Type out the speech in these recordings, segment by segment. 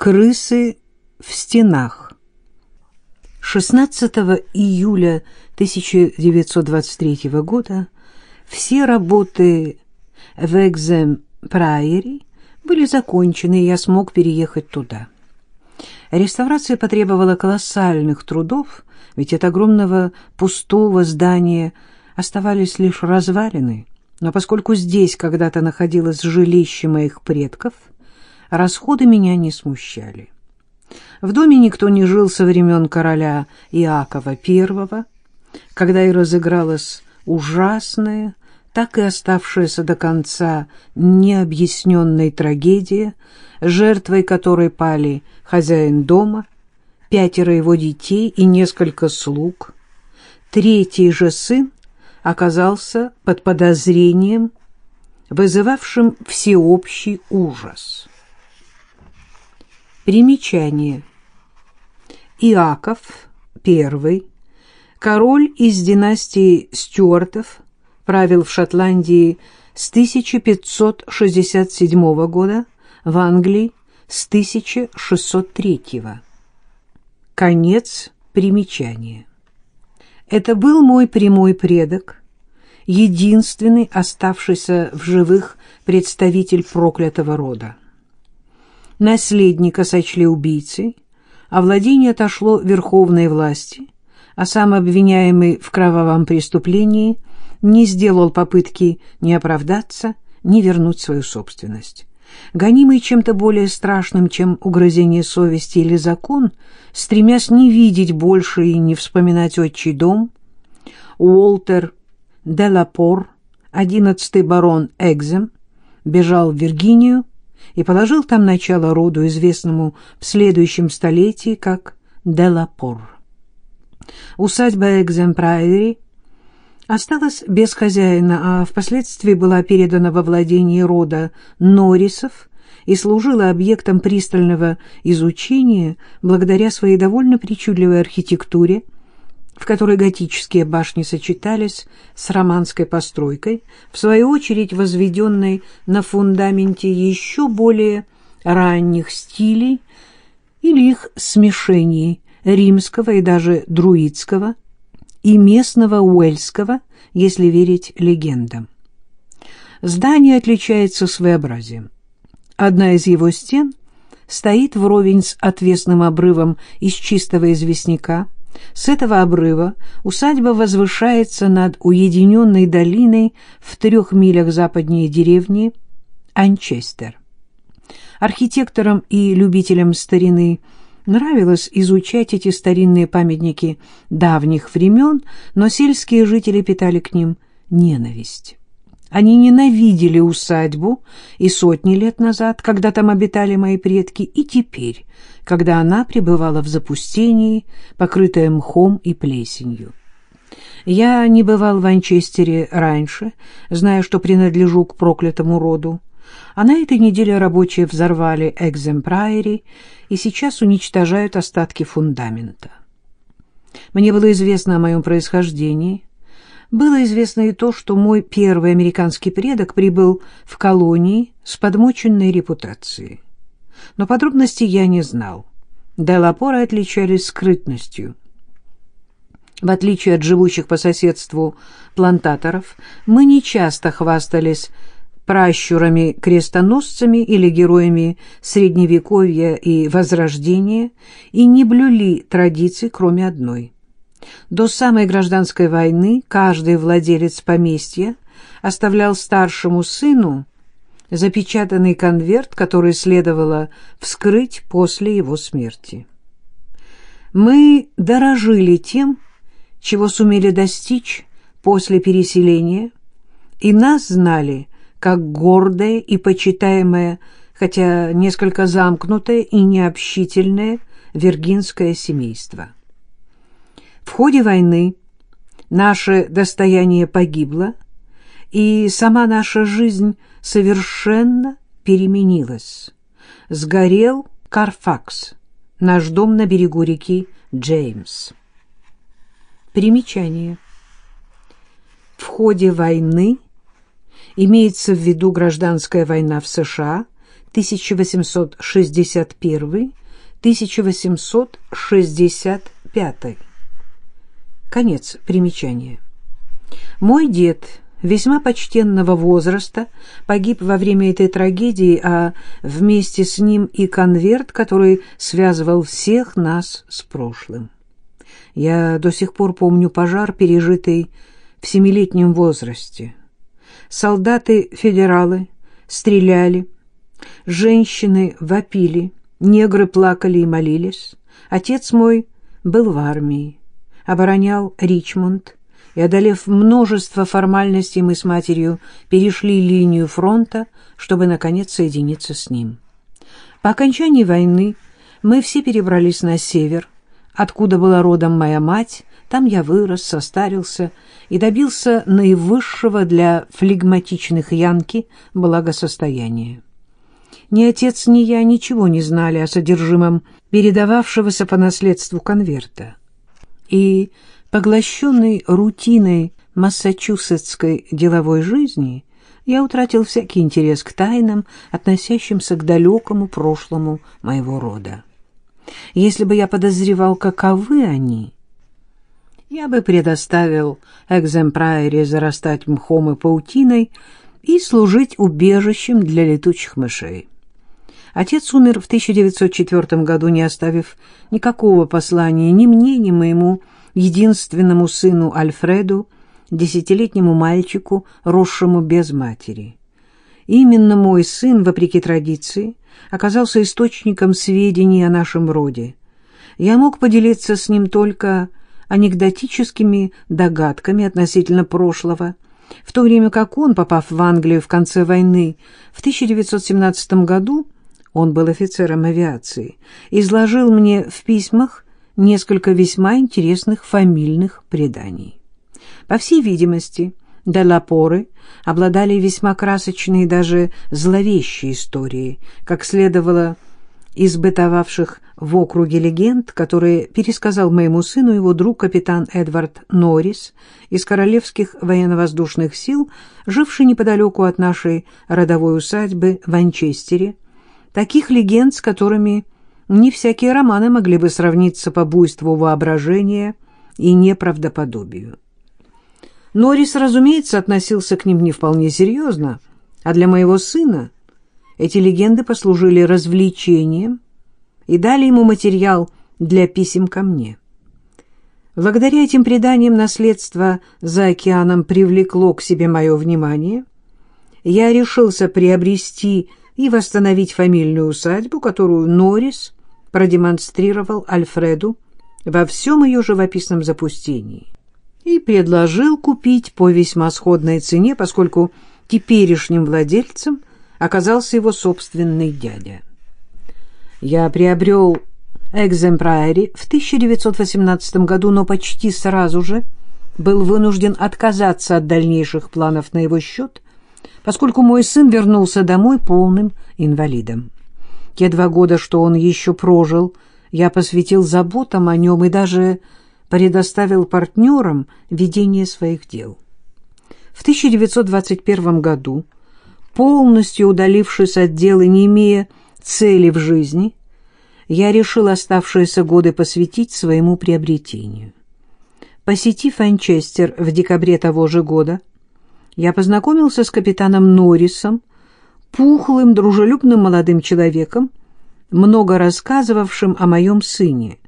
Крысы в стенах. 16 июля 1923 года все работы в Экзем-Прайери были закончены, и я смог переехать туда. Реставрация потребовала колоссальных трудов, ведь от огромного пустого здания оставались лишь развалины. Но поскольку здесь когда-то находилось жилище моих предков — расходы меня не смущали. В доме никто не жил со времен короля Иакова I, когда и разыгралась ужасная, так и оставшаяся до конца необъясненной трагедия, жертвой которой пали хозяин дома, пятеро его детей и несколько слуг. Третий же сын оказался под подозрением, вызывавшим всеобщий ужас. Примечание. Иаков I, король из династии Стюартов, правил в Шотландии с 1567 года, в Англии с 1603. Конец примечания. Это был мой прямой предок, единственный оставшийся в живых представитель проклятого рода наследника сочли убийцей, а владение отошло верховной власти, а сам обвиняемый в кровавом преступлении не сделал попытки ни оправдаться, ни вернуть свою собственность. Гонимый чем-то более страшным, чем угрызение совести или закон, стремясь не видеть больше и не вспоминать отчий дом, Уолтер Делапор, одиннадцатый барон Экзем, бежал в Виргинию, и положил там начало роду, известному в следующем столетии как Делапор. Усадьба Экземпрайери осталась без хозяина, а впоследствии была передана во владение рода Норрисов и служила объектом пристального изучения благодаря своей довольно причудливой архитектуре, в которой готические башни сочетались с романской постройкой, в свою очередь возведенной на фундаменте еще более ранних стилей или их смешений римского и даже друидского и местного уэльского, если верить легендам. Здание отличается своеобразием. Одна из его стен стоит вровень с отвесным обрывом из чистого известняка, с этого обрыва усадьба возвышается над уединенной долиной в трех милях западнее деревни Анчестер. Архитекторам и любителям старины нравилось изучать эти старинные памятники давних времен, но сельские жители питали к ним ненависть. Они ненавидели усадьбу и сотни лет назад, когда там обитали мои предки, и теперь, когда она пребывала в запустении, покрытая мхом и плесенью. Я не бывал в Анчестере раньше, зная, что принадлежу к проклятому роду, а на этой неделе рабочие взорвали экземпрайери и сейчас уничтожают остатки фундамента. Мне было известно о моем происхождении — было известно и то, что мой первый американский предок прибыл в колонии с подмоченной репутацией. Но подробностей я не знал. Делапоры отличались скрытностью. В отличие от живущих по соседству плантаторов, мы не часто хвастались пращурами-крестоносцами или героями Средневековья и Возрождения и не блюли традиций, кроме одной — до самой гражданской войны каждый владелец поместья оставлял старшему сыну запечатанный конверт, который следовало вскрыть после его смерти. Мы дорожили тем, чего сумели достичь после переселения, и нас знали как гордое и почитаемое, хотя несколько замкнутое и необщительное виргинское семейство. В ходе войны наше достояние погибло, и сама наша жизнь совершенно переменилась. Сгорел Карфакс, наш дом на берегу реки Джеймс. Примечание. В ходе войны имеется в виду гражданская война в США 1861-1865. Конец примечания. Мой дед весьма почтенного возраста погиб во время этой трагедии, а вместе с ним и конверт, который связывал всех нас с прошлым. Я до сих пор помню пожар, пережитый в семилетнем возрасте. Солдаты-федералы стреляли, женщины вопили, негры плакали и молились. Отец мой был в армии, оборонял Ричмонд, и, одолев множество формальностей, мы с матерью перешли линию фронта, чтобы, наконец, соединиться с ним. По окончании войны мы все перебрались на север, откуда была родом моя мать, там я вырос, состарился и добился наивысшего для флегматичных янки благосостояния. Ни отец, ни я ничего не знали о содержимом передававшегося по наследству конверта. И Поглощенный рутиной массачусетской деловой жизни, я утратил всякий интерес к тайнам, относящимся к далекому прошлому моего рода. Если бы я подозревал, каковы они, я бы предоставил экземпрайре зарастать мхом и паутиной и служить убежищем для летучих мышей. Отец умер в 1904 году, не оставив никакого послания ни мне, ни моему единственному сыну Альфреду, десятилетнему мальчику, росшему без матери. Именно мой сын, вопреки традиции, оказался источником сведений о нашем роде. Я мог поделиться с ним только анекдотическими догадками относительно прошлого, в то время как он, попав в Англию в конце войны в 1917 году, он был офицером авиации, изложил мне в письмах несколько весьма интересных фамильных преданий. По всей видимости, Делапоры обладали весьма красочной даже зловещей историей, как следовало из бытовавших в округе легенд, которые пересказал моему сыну его друг капитан Эдвард Норрис из Королевских военно-воздушных сил, живший неподалеку от нашей родовой усадьбы в Анчестере, таких легенд, с которыми не всякие романы могли бы сравниться по буйству воображения и неправдоподобию. Норрис, разумеется, относился к ним не вполне серьезно, а для моего сына эти легенды послужили развлечением и дали ему материал для писем ко мне. Благодаря этим преданиям наследство за океаном привлекло к себе мое внимание. Я решился приобрести и восстановить фамильную усадьбу, которую Норрис продемонстрировал Альфреду во всем ее живописном запустении и предложил купить по весьма сходной цене, поскольку теперешним владельцем оказался его собственный дядя. Я приобрел экземпляри в 1918 году, но почти сразу же был вынужден отказаться от дальнейших планов на его счет, поскольку мой сын вернулся домой полным инвалидом. Те два года, что он еще прожил, я посвятил заботам о нем и даже предоставил партнерам ведение своих дел. В 1921 году, полностью удалившись от дел и не имея цели в жизни, я решил оставшиеся годы посвятить своему приобретению. Посетив Анчестер в декабре того же года, я познакомился с капитаном Норрисом, пухлым, дружелюбным молодым человеком, много рассказывавшим о моем сыне,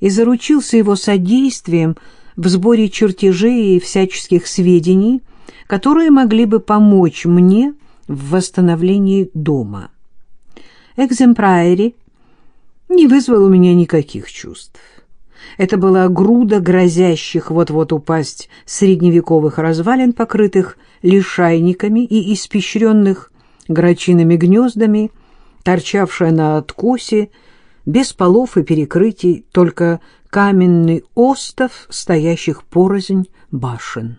и заручился его содействием в сборе чертежей и всяческих сведений, которые могли бы помочь мне в восстановлении дома. Экземпрайри не вызвал у меня никаких чувств. Это была груда грозящих вот-вот упасть средневековых развалин, покрытых лишайниками и испещренных грачиными гнездами, торчавшая на откосе, без полов и перекрытий, только каменный остов, стоящих порознь башен.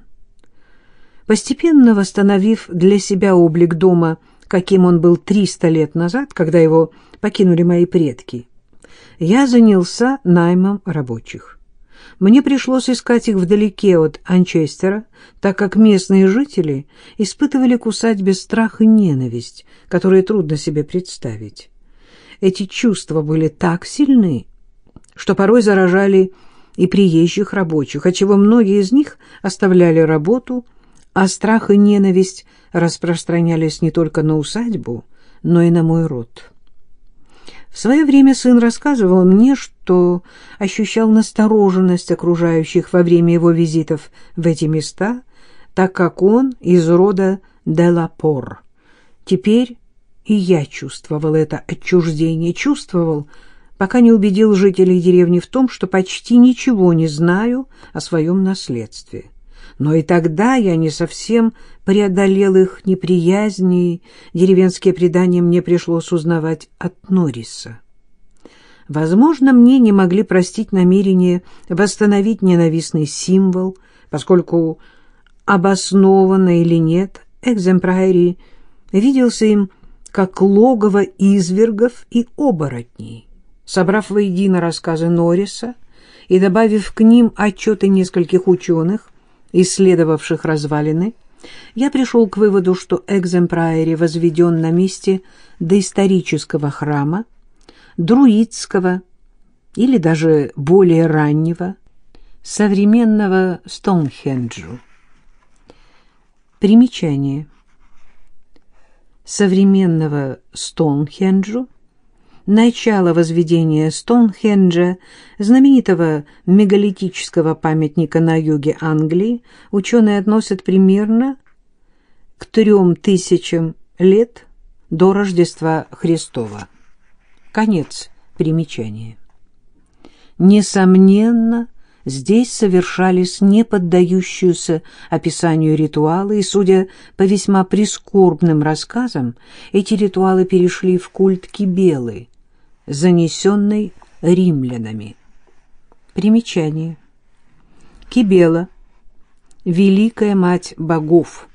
Постепенно восстановив для себя облик дома, каким он был триста лет назад, когда его покинули мои предки, я занялся наймом рабочих. Мне пришлось искать их вдалеке от Анчестера, так как местные жители испытывали к усадьбе страх и ненависть, которые трудно себе представить. Эти чувства были так сильны, что порой заражали и приезжих рабочих, отчего многие из них оставляли работу, а страх и ненависть распространялись не только на усадьбу, но и на мой род. В свое время сын рассказывал мне, что ощущал настороженность окружающих во время его визитов в эти места, так как он из рода Делапор. Теперь и я чувствовал это отчуждение, чувствовал, пока не убедил жителей деревни в том, что почти ничего не знаю о своем наследстве. Но и тогда я не совсем преодолел их неприязни, деревенские предания мне пришлось узнавать от Норриса. Возможно, мне не могли простить намерение восстановить ненавистный символ, поскольку, обоснованно или нет, экземпрайри виделся им как логово извергов и оборотней. Собрав воедино рассказы Норриса и добавив к ним отчеты нескольких ученых, исследовавших развалины, я пришел к выводу, что экземпрайри возведен на месте доисторического храма, друидского или даже более раннего, современного Стоунхенджу. Примечание. Современного Стоунхенджу – начало возведения Стоунхенджа, знаменитого мегалитического памятника на юге Англии, ученые относят примерно к трем тысячам лет до Рождества Христова. Конец примечания. Несомненно, здесь совершались неподдающиеся описанию ритуалы, и, судя по весьма прискорбным рассказам, эти ритуалы перешли в культ Кибелы, занесенной римлянами. Примечание. Кибела, великая мать богов,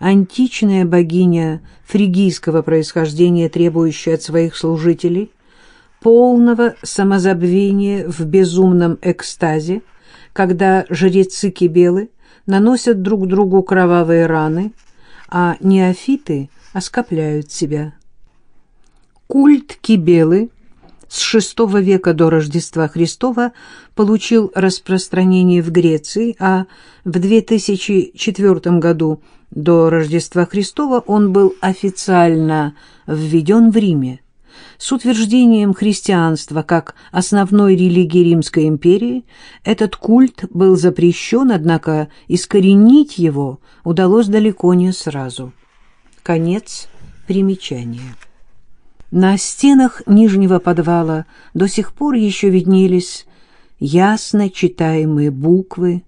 античная богиня фригийского происхождения, требующая от своих служителей полного самозабвения в безумном экстазе, когда жрецы Кибелы наносят друг другу кровавые раны, а неофиты оскопляют себя. Культ Кибелы – с VI века до Рождества Христова получил распространение в Греции, а в 2004 году до Рождества Христова он был официально введен в Риме. С утверждением христианства как основной религии Римской империи этот культ был запрещен, однако искоренить его удалось далеко не сразу. Конец примечания. На стенах нижнего подвала до сих пор еще виднелись ясно читаемые буквы,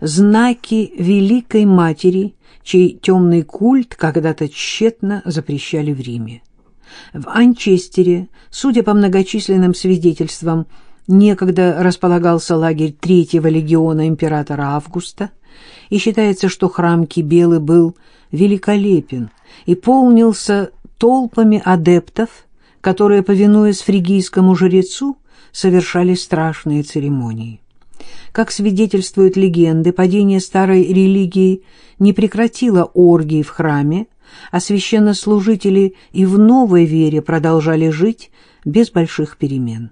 знаки Великой Матери, чей темный культ когда-то тщетно запрещали в Риме. В Анчестере, судя по многочисленным свидетельствам, некогда располагался лагерь Третьего легиона императора Августа, и считается, что храм Кибелы был великолепен и полнился толпами адептов, которые, повинуясь фригийскому жрецу, совершали страшные церемонии. Как свидетельствуют легенды, падение старой религии не прекратило оргии в храме, а священнослужители и в новой вере продолжали жить без больших перемен.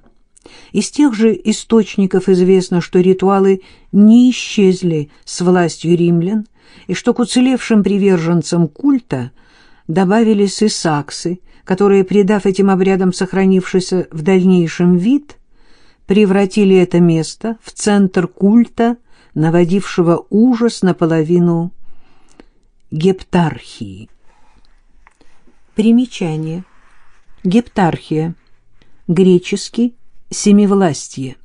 Из тех же источников известно, что ритуалы не исчезли с властью римлян, и что к уцелевшим приверженцам культа – добавились и саксы, которые, придав этим обрядам сохранившийся в дальнейшем вид, превратили это место в центр культа, наводившего ужас наполовину гептархии. Примечание. Гептархия. Греческий «семивластье»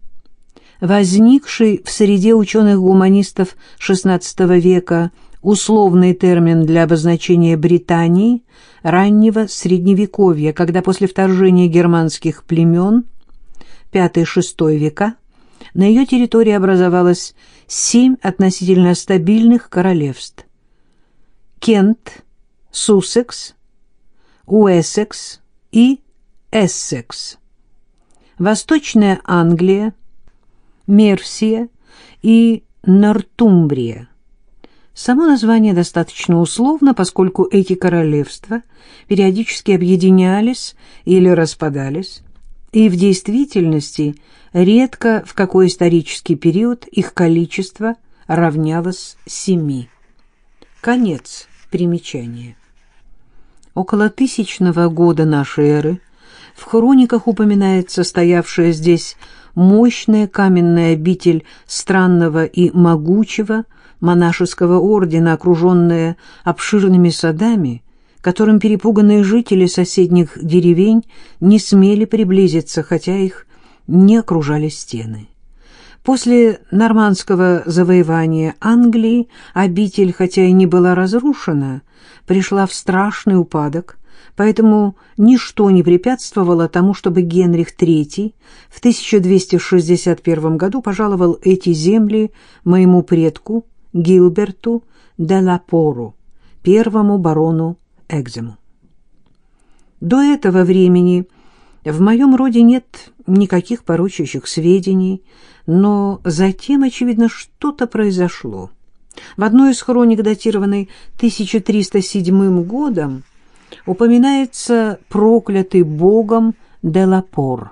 возникший в среде ученых-гуманистов XVI века условный термин для обозначения Британии раннего Средневековья, когда после вторжения германских племен V-VI века на ее территории образовалось семь относительно стабильных королевств. Кент, Суссекс, Уэссекс и Эссекс. Восточная Англия, Мерсия, и Нортумбрия. Само название достаточно условно, поскольку эти королевства периодически объединялись или распадались, и в действительности редко в какой исторический период их количество равнялось семи. Конец примечания. Около тысячного года нашей эры в хрониках упоминается стоявшая здесь мощная каменная обитель странного и могучего монашеского ордена, окруженная обширными садами, которым перепуганные жители соседних деревень не смели приблизиться, хотя их не окружали стены. После нормандского завоевания Англии обитель, хотя и не была разрушена, пришла в страшный упадок, поэтому ничто не препятствовало тому, чтобы Генрих III в 1261 году пожаловал эти земли моему предку Гилберту де Лапору, первому барону Экзему. До этого времени в моем роде нет никаких порочащих сведений, но затем, очевидно, что-то произошло. В одной из хроник, датированной 1307 годом, упоминается проклятый богом Делапор.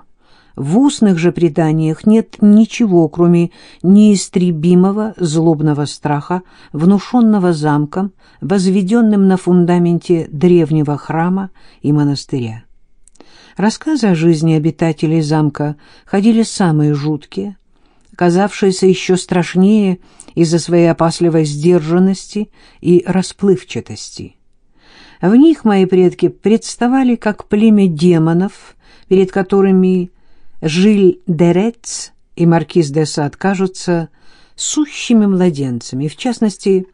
В устных же преданиях нет ничего, кроме неистребимого злобного страха, внушенного замком, возведенным на фундаменте древнего храма и монастыря. Рассказы о жизни обитателей замка ходили самые жуткие, казавшиеся еще страшнее из-за своей опасливой сдержанности и расплывчатости. В них мои предки представали как племя демонов, перед которыми Жиль Дерец и Маркиз де Сад кажутся сущими младенцами. В частности,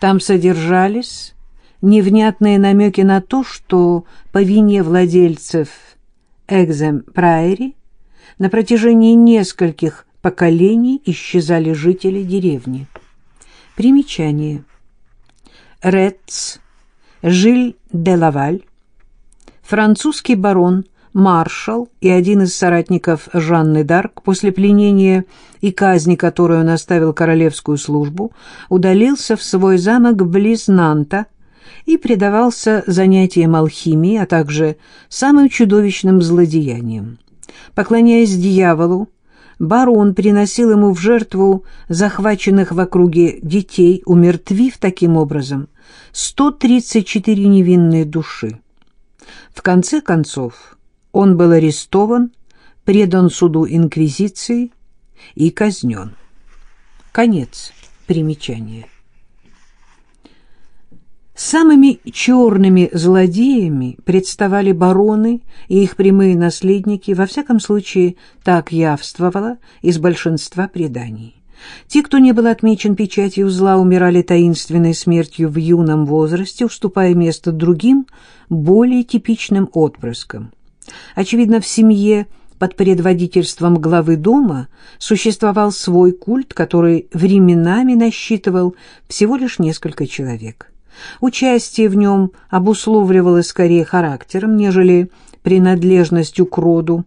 там содержались невнятные намеки на то, что по вине владельцев Экзем Прайри на протяжении нескольких поколений исчезали жители деревни. Примечание. Ретц, Жиль де Лаваль, французский барон, маршал и один из соратников Жанны Д'Арк, после пленения и казни, которую он оставил королевскую службу, удалился в свой замок близ Нанта – и предавался занятиям алхимии, а также самым чудовищным злодеяниям. Поклоняясь дьяволу, барон приносил ему в жертву захваченных в округе детей, умертвив таким образом 134 невинные души. В конце концов он был арестован, предан суду инквизиции и казнен. Конец примечания. Самыми черными злодеями представали бароны и их прямые наследники, во всяком случае, так явствовало из большинства преданий. Те, кто не был отмечен печатью зла, умирали таинственной смертью в юном возрасте, уступая место другим, более типичным отпрыскам. Очевидно, в семье под предводительством главы дома существовал свой культ, который временами насчитывал всего лишь несколько человек. Участие в нем обусловливалось скорее характером, нежели принадлежностью к роду,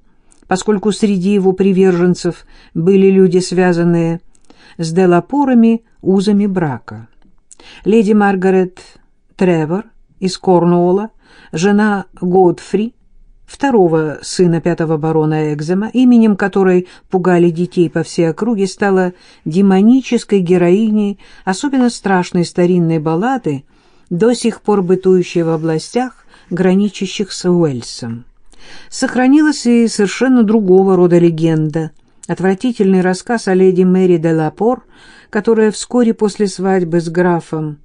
поскольку среди его приверженцев были люди, связанные с Делапорами узами брака. Леди Маргарет Тревор из Корнуолла, жена Годфри, второго сына пятого барона Экзема, именем которой пугали детей по всей округе, стала демонической героиней особенно страшной старинной баллады до сих пор бытующая в областях, граничащих с Уэльсом. Сохранилась и совершенно другого рода легенда, отвратительный рассказ о леди Мэри де Лапор, которая вскоре после свадьбы с графом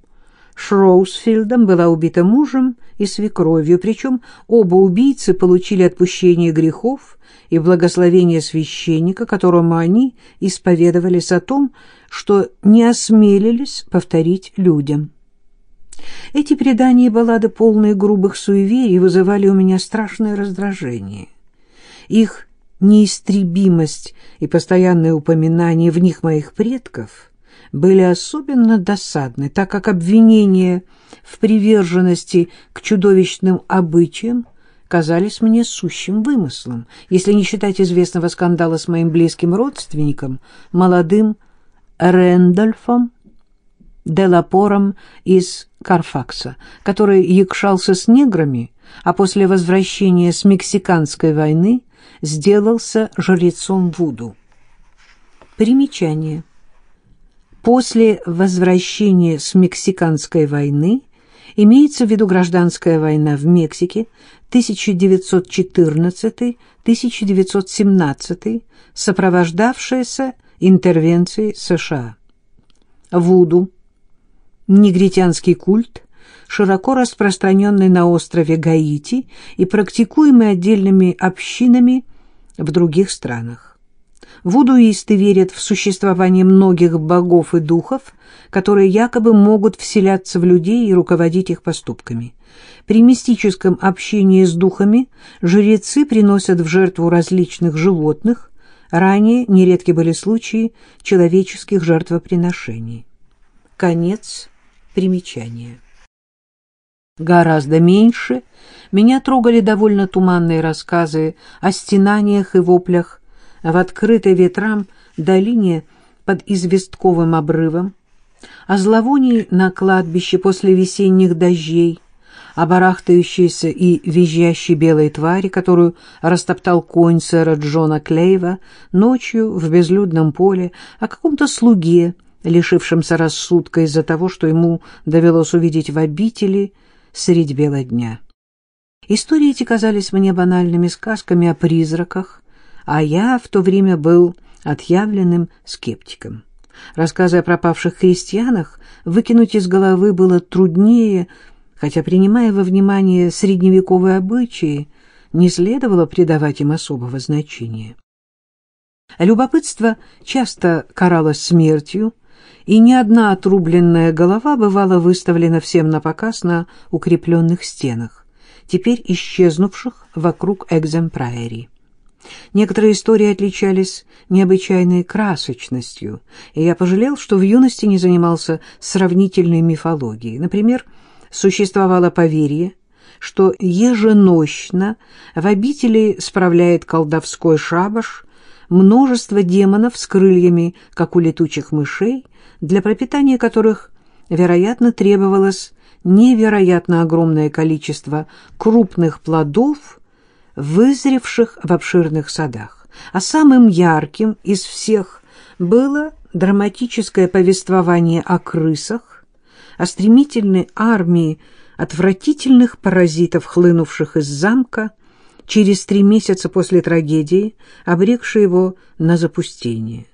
Шроусфилдом была убита мужем и свекровью, причем оба убийцы получили отпущение грехов и благословение священника, которому они исповедовались о том, что не осмелились повторить людям. Эти предания и баллады, полные грубых суеверий, вызывали у меня страшное раздражение. Их неистребимость и постоянное упоминание в них моих предков были особенно досадны, так как обвинения в приверженности к чудовищным обычаям казались мне сущим вымыслом, если не считать известного скандала с моим близким родственником, молодым Рэндольфом Делапором из Карфакса, который якшался с неграми, а после возвращения с Мексиканской войны сделался жрецом Вуду. Примечание. После возвращения с Мексиканской войны имеется в виду гражданская война в Мексике 1914-1917, сопровождавшаяся интервенцией США. Вуду, негритянский культ, широко распространенный на острове Гаити и практикуемый отдельными общинами в других странах. Вудуисты верят в существование многих богов и духов, которые якобы могут вселяться в людей и руководить их поступками. При мистическом общении с духами жрецы приносят в жертву различных животных, ранее нередки были случаи человеческих жертвоприношений. Конец примечания. Гораздо меньше меня трогали довольно туманные рассказы о стенаниях и воплях в открытой ветрам долине под известковым обрывом, о зловонии на кладбище после весенних дождей, о барахтающейся и визжащей белой твари, которую растоптал конь сэра Джона Клейва ночью в безлюдном поле, о каком-то слуге, лишившемся рассудка из-за того, что ему довелось увидеть в обители средь бела дня. Истории эти казались мне банальными сказками о призраках, а я в то время был отъявленным скептиком. Рассказы о пропавших христианах выкинуть из головы было труднее, хотя, принимая во внимание средневековые обычаи, не следовало придавать им особого значения. Любопытство часто каралось смертью, и ни одна отрубленная голова бывала выставлена всем на показ на укрепленных стенах, теперь исчезнувших вокруг экземпрайери. Некоторые истории отличались необычайной красочностью, и я пожалел, что в юности не занимался сравнительной мифологией. Например, существовало поверье, что еженощно в обители справляет колдовской шабаш множество демонов с крыльями, как у летучих мышей, для пропитания которых, вероятно, требовалось невероятно огромное количество крупных плодов, вызревших в обширных садах. А самым ярким из всех было драматическое повествование о крысах, о стремительной армии отвратительных паразитов, хлынувших из замка через три месяца после трагедии, обрекшей его на запустение.